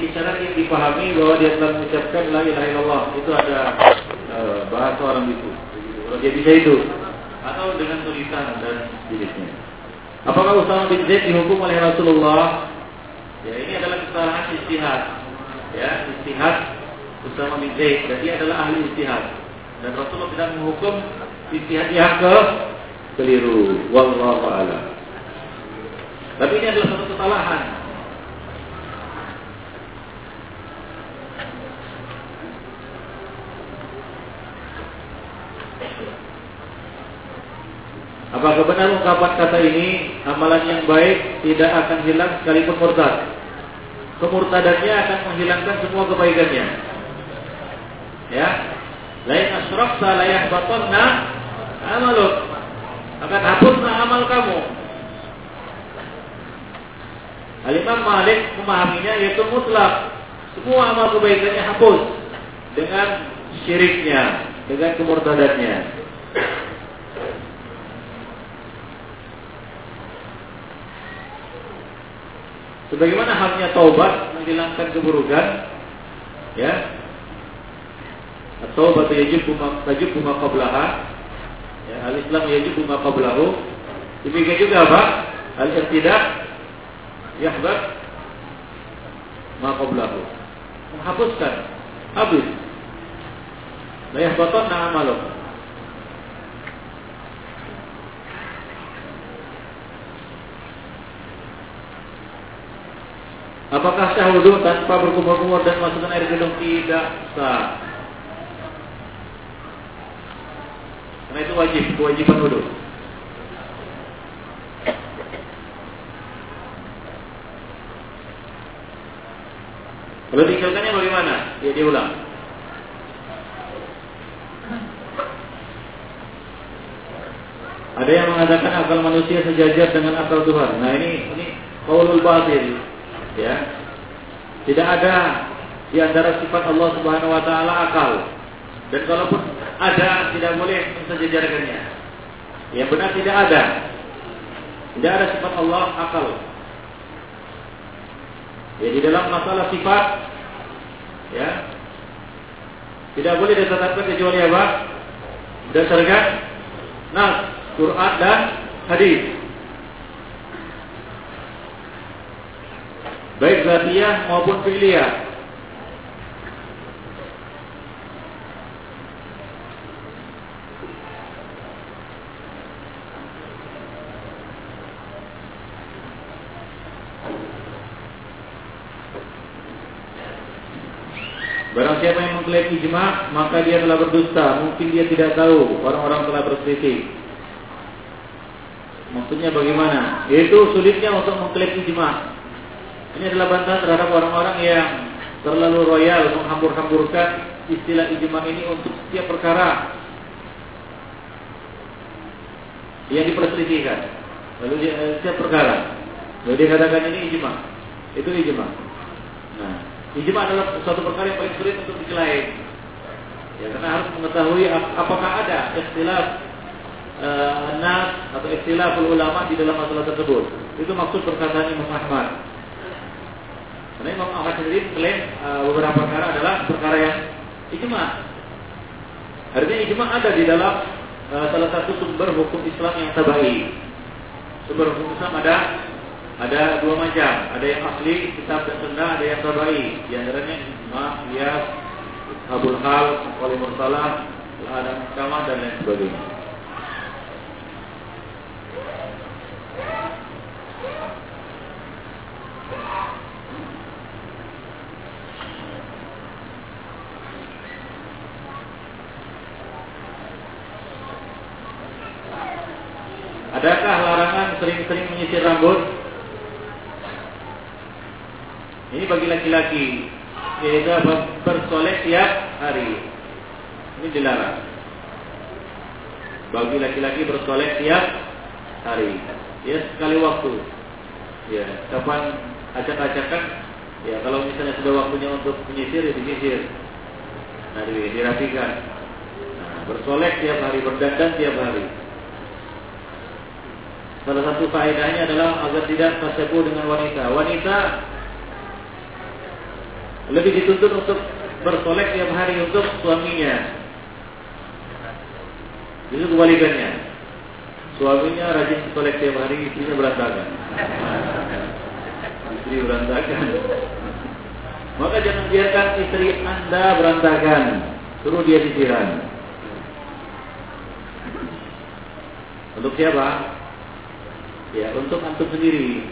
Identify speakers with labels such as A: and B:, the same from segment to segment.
A: isyarat yang dipahami bahwa dia telah mengucapkan la ilaha illallah. Itu ada uh, bahasa orang itu. Kalau dia bisa itu atau dengan tulisan dan jenisnya. Apakah Usama bin Zaid dihukum oleh Rasulullah? Ya, ini adalah kesalahan istihad. Ya, istihad Usama bin Zaid dan dia adalah ahli istihad. Dan Rasulullah tidak menghukum istihad yang ke keliru. Wallahu a'lam. Tapi ini adalah satu kesalahan Apakah benar ungkapan kata ini amalan yang baik tidak akan hilang sekalipun murtad? Kemurtadannya akan menghilangkan semua kebaikannya. Ya. Lain asrakta la yahbatanna amaluk. Akan hapuslah amal kamu. Al-Imam Malik memahaminya yaitu mutlak. Semua amal kebaikannya hapus dengan syiriknya, dengan kemurtadannya. Sebagaimana halnya taubat menghilangkan keburukan, ya. At-taubat yajibu ma tajibu ma qablaha. Ya, al-Islam yajibu ma qablahu. Demikian juga apa? Al-irtidah yahbat ma qablahu. Menghapuskan habis. La yahbatanna amaluh. Apakah sah wudhu tanpa berkumur-kumur dan masukkan air gedung? Tidak sah. Karena itu wajib, kewajiban wudhu. Kalau tinggalkannya bagaimana? Ya diulang. Ada yang mengatakan akal manusia sejajar dengan akal Tuhan. Nah ini ini kaulul batil ya. Tidak ada di antara sifat Allah Subhanahu wa taala akal. Dan kalaupun ada tidak boleh mensejajarkannya yang benar tidak ada. Tidak ada sifat Allah akal. Ya di dalam masalah sifat ya tidak boleh ditetapkan kecuali apa? Berdasarkan nas Quran dan hadis baik zatiyah maupun fi'liyah. Barang siapa yang mengklaim ijma, maka dia telah berdusta. Mungkin dia tidak tahu orang-orang telah berselisih. Maksudnya bagaimana? Yaitu sulitnya untuk mengklaim ijma. Ini adalah bantahan terhadap orang-orang yang terlalu royal menghambur-hamburkan istilah ijma ini untuk setiap perkara yang diperselisihkan. Lalu dia, eh, setiap perkara. Lalu dia katakan ini ijma. Itu ijma. Nah, ijma adalah suatu perkara yang paling sulit untuk diklaim. Ya, karena harus mengetahui apakah ada istilah uh, nas atau istilah ulama di dalam masalah tersebut. Itu maksud perkataan Imam Ahmad. Karena Imam Ahmad sendiri klaim uh, beberapa perkara adalah perkara yang ijma. Artinya ijma ada di dalam uh, salah satu sumber hukum Islam yang tabai. Sumber hukum Islam ada ada dua macam, ada yang asli kitab dan sunnah, ada yang tabai. Di antaranya ijma, qiyas, abul hal, wali mursalah, ada mahkamah dan lain sebagainya. Adakah sering-sering menyisir rambut? Ini bagi laki-laki yaitu bersolek tiap hari. Ini dilarang. Bagi laki-laki bersolek tiap hari. Ya sekali waktu. Ya, kapan acak-acakan? Ya, kalau misalnya sudah waktunya untuk menyisir, ya disisir. Nah, dirapikan. Nah, bersolek tiap hari, berdandan tiap hari. Salah satu faedahnya adalah agar tidak tersepu dengan wanita. Wanita lebih dituntut untuk bersolek tiap hari untuk suaminya. Itu kebalikannya. Suaminya rajin solek tiap hari, istrinya berantakan. Istri berantakan. Maka jangan biarkan istri anda berantakan. Suruh dia sisiran. Untuk siapa? Ya, untuk antum sendiri.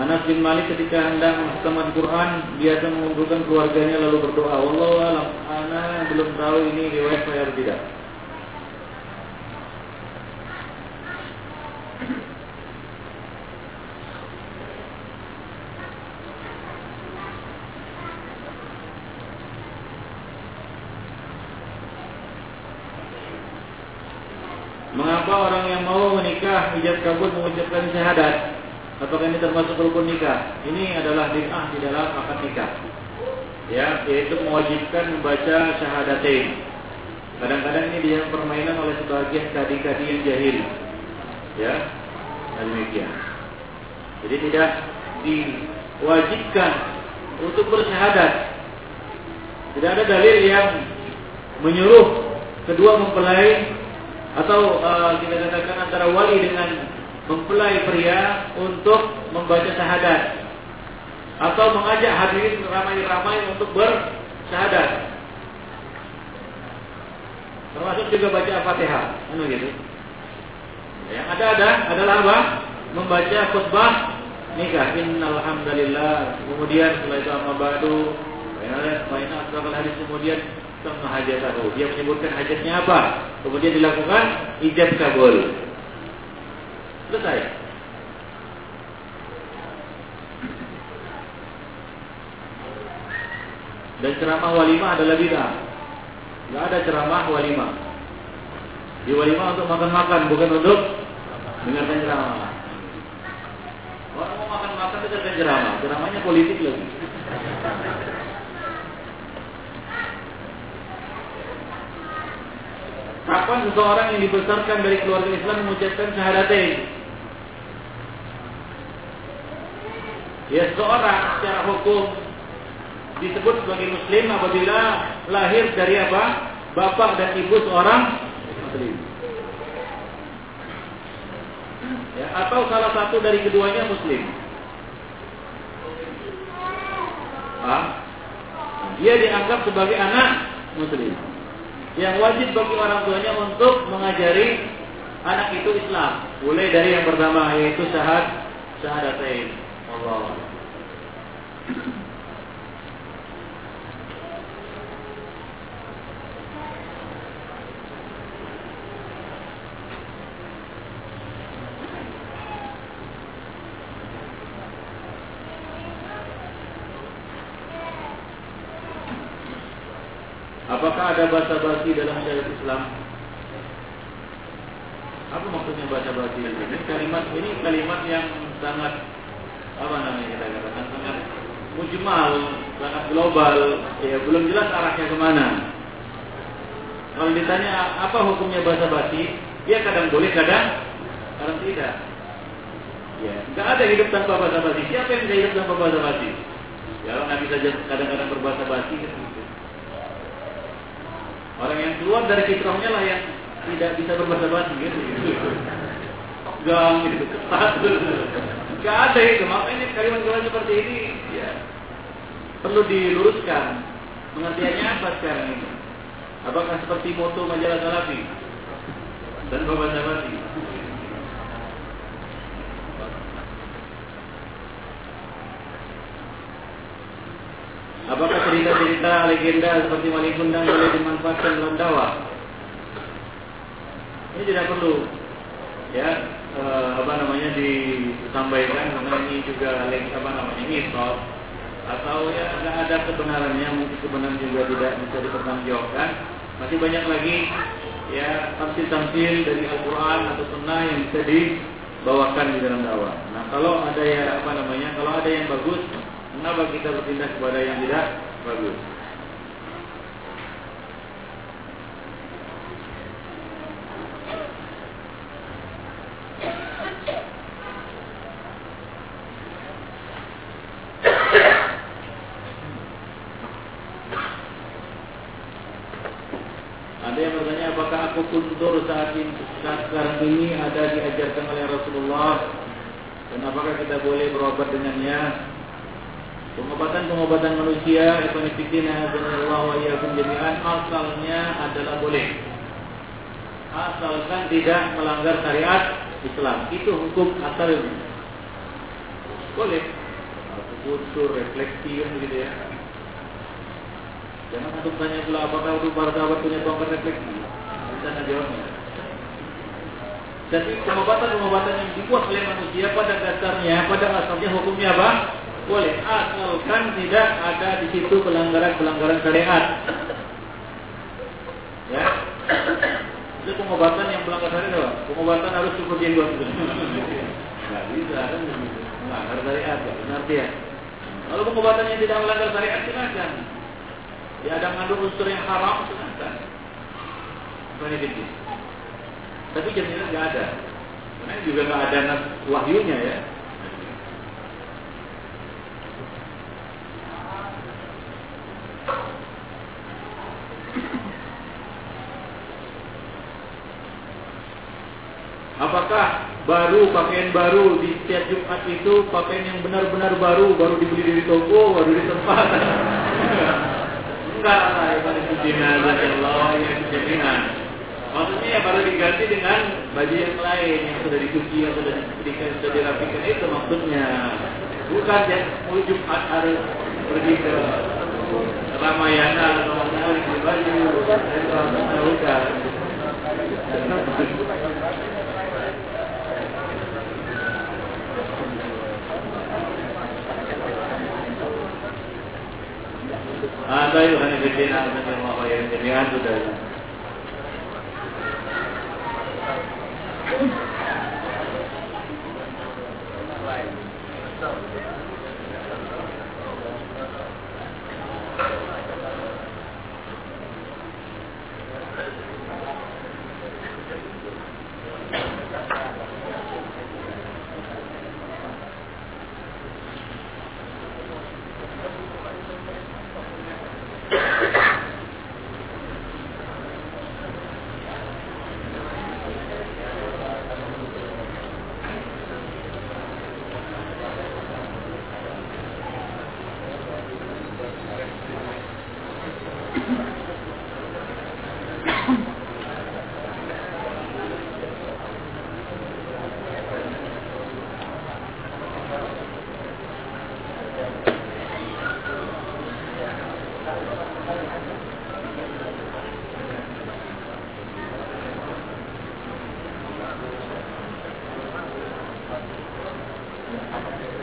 A: Anas bin Malik ketika hendak menghafalkan Quran biasa mengumpulkan keluarganya lalu berdoa. Allah alam, ana belum tahu ini riwayat saya tidak. Mengapa orang yang mau menikah ijab mengucapkan syahadat? Apakah ini termasuk rukun nikah? Ini adalah bid'ah di dalam akad nikah. Ya, yaitu mewajibkan membaca syahadatain. Kadang-kadang ini dia permainan oleh sebagian kadi-kadi yang jahil. Ya, demikian. Jadi tidak diwajibkan untuk bersyahadat. Tidak ada dalil yang menyuruh kedua mempelai atau uh, kita katakan antara wali dengan mempelai pria untuk membaca syahadat atau mengajak hadirin ramai-ramai untuk bersyahadat. Termasuk juga baca Al-Fatihah, kan gitu. Yang ada ada adalah apa? Membaca khutbah nikah. Innal hamdalillah. Kemudian setelah itu amma ba'du. Kemudian tengah hajat Dia menyebutkan hajatnya apa? Kemudian dilakukan ijab kabul. Selesai. Dan ceramah walimah adalah bid'ah. Tidak ada ceramah walimah. Di walimah untuk makan-makan, bukan untuk dengarkan ceramah. Orang mau makan-makan dengarkan ceramah. Ceramahnya politik lagi. Kapan seseorang yang dibesarkan dari keluarga Islam mengucapkan syahadatain? Ya seorang secara hukum disebut sebagai muslim apabila lahir dari apa? Bapak dan ibu seorang muslim. Ya, atau salah satu dari keduanya muslim. Paham? Dia dianggap sebagai anak muslim. Yang wajib bagi orang tuanya untuk mengajari anak itu Islam. Mulai dari yang pertama yaitu syahad syahadatain. Allah. Apakah ada bahasa basi dalam syariat Islam? Apa maksudnya bahasa basi ini? Kalimat ini kalimat yang sangat apa namanya kita katakan sangat mujmal, sangat global, ya belum jelas arahnya ke mana. Kalau ditanya apa hukumnya bahasa basi, dia kadang boleh, kadang kadang tidak. Ya, nggak ada hidup tanpa bahasa basi. Siapa yang bisa hidup tanpa bahasa basi? Ya, orang Nabi saja kadang-kadang berbahasa basi gitu. Orang yang keluar dari fitrahnya lah yang tidak bisa berbahasa basi gitu. Gang gitu, ketat. Gak ada itu. Makanya kalimat-kalimat seperti ini ya perlu diluruskan. Pengertiannya apa sekarang ini? Apakah seperti moto majalah Salafi dan Bapak Sabati? Cerita-cerita legenda seperti Wali Kundang boleh dimanfaatkan dalam dakwah? Ini tidak perlu. Ya, uh, apa namanya disampaikan karena ini juga apa namanya mitos atau ya nggak ada kebenarannya mungkin kebenaran juga tidak bisa dipertanggungjawabkan masih banyak lagi ya tamsil-tamsil dari Al-Quran atau Sunnah yang bisa dibawakan di dalam dakwah. Nah kalau ada ya apa namanya kalau ada yang bagus, kenapa kita berpindah kepada yang tidak bagus? Ada yang bertanya apakah aku saat ini ini ada diajarkan oleh Rasulullah dan apakah kita boleh berobat dengannya? Pengobatan-pengobatan manusia, ikhwanifiddina Allah wa iyyakum jami'an asalnya adalah boleh. Asalkan tidak melanggar syariat Islam. Itu hukum asalnya. Boleh. Kultur, refleksi gitu ya. Jangan untuk tanya pula apakah untuk para sahabat punya tongkat refleksi. Bisa jawabnya. Jadi pengobatan-pengobatan yang dibuat oleh manusia pada dasarnya, pada asalnya hukumnya apa? Boleh, asalkan tidak ada di situ pelanggaran-pelanggaran syariat. Ya, itu pengobatan yang melanggar syariat apa? Pengobatan harus cukup jenggot. Nggak bisa kan? Melanggar syariat, berarti ya. Kalau pengobatan yang tidak melanggar syariat silakan. Ya ada mengandung unsur yang haram silakan. Ini tapi jaminan nggak ada. Karena juga nggak ada nas wahyunya ya. Apakah baru pakaian baru di setiap Jumat itu pakaian yang benar-benar baru baru dibeli dari toko baru di tempat? Enggak lah, itu Allah yang jaminan. Maksudnya ya baru diganti dengan baju yang lain yang sudah dicuci, yang sudah disetrika, sudah dirapikan itu maksudnya. Bukan yang mulai Jumat harus pergi ke Ramayana atau mau di baju, bukan. Ada yang hanya bidina, ada yang mau yang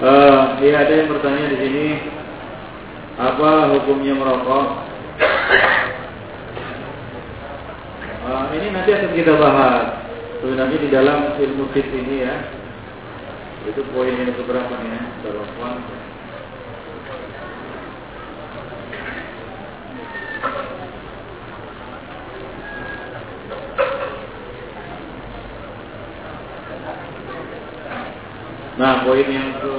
A: sudah. Iya ada yang bertanya di sini apa hukumnya merokok? Uh, ini nanti akan kita bahas sebenarnya di dalam ilmu fit ini ya. Itu poin yang keberapa ya, Darwafwan. Nah, poin yang ke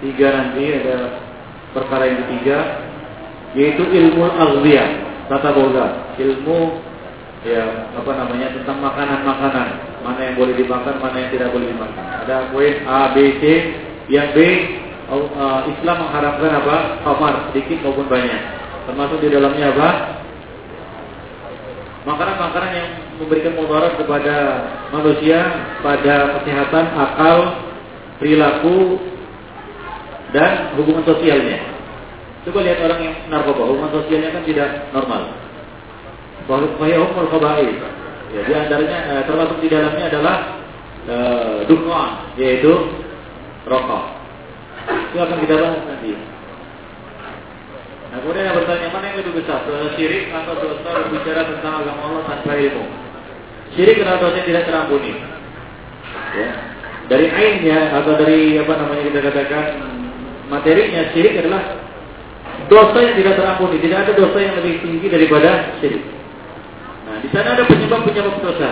A: tiga nanti ada perkara yang ketiga yaitu ilmu aghdiyah tata boga. Ilmu ya apa namanya tentang makanan-makanan. Mana yang boleh dimakan mana yang tidak boleh dimakan. Ada poin A B C yang B uh, Islam mengharapkan apa? Kamar sedikit maupun banyak. Termasuk di dalamnya apa? Makanan-makanan yang memberikan mudarat kepada manusia pada kesehatan akal perilaku dan hubungan sosialnya. Coba lihat orang yang narkoba, hubungan sosialnya kan tidak normal. Fahiyahum al Ya, di antaranya eh, termasuk di dalamnya adalah eh, dukwan, yaitu rokok. Itu akan kita bahas nanti. Nah, kemudian yang bertanya mana yang lebih besar, dosa syirik atau dosa berbicara tentang agama Allah tanpa ilmu? Syirik adalah dosa tidak terampuni. Ya. Dari ainnya atau dari apa namanya kita katakan materinya syirik adalah dosa yang tidak terampuni. Tidak ada dosa yang lebih tinggi daripada syirik. Nah, di sana ada penyebab-penyebab dosa.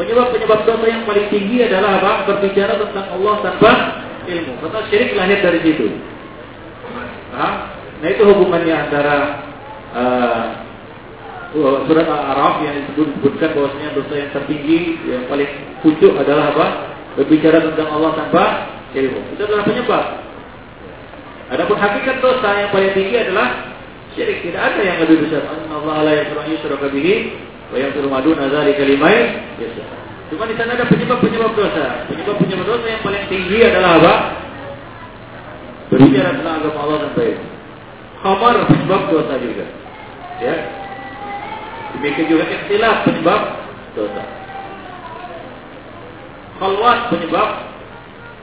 A: Penyebab-penyebab dosa yang paling tinggi adalah apa? Berbicara tentang Allah tanpa ilmu. Karena syirik lahir dari situ. Nah, nah itu hubungannya antara uh, uh, surat Al-Araf yang disebutkan bahwasanya dosa yang tertinggi yang paling pucuk adalah apa? Berbicara tentang Allah tanpa ilmu. Itu adalah penyebab. Adapun hakikat dosa yang paling tinggi adalah syirik. Tidak ada yang lebih besar. Allah la yaghfiru yushraka bihi wa yaghfiru ma duna dzalika liman yasha. Cuma di sana ada penyebab-penyebab dosa. Penyebab-penyebab dosa yang paling tinggi adalah apa? Berbicara tentang agama Allah tanpa ilmu. Khamar penyebab dosa juga. Ya. Demikian juga ikhtilaf penyebab dosa. Khalwat penyebab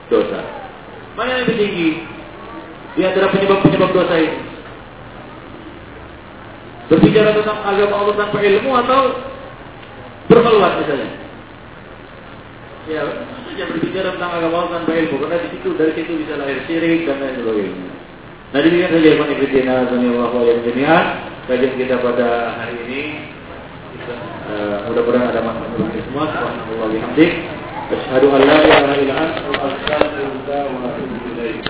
A: dosa. Mana yang lebih tinggi? Di antara penyebab-penyebab dosa ini. Berbicara tentang agama Allah tanpa ilmu atau berkeluar misalnya. Ya, saja berbicara tentang agama Allah tanpa ilmu karena di situ dari situ bisa lahir syirik dan lain sebagainya. Nah demikian saja Iman Ibn Allah wa jami'an kajian kita pada hari ini. Uh, mudah-mudahan ada manfaat kita semua. Subhanallah bihamdik. Asyhadu an la ilaha illa anta astaghfiruka wa atubu ilaik.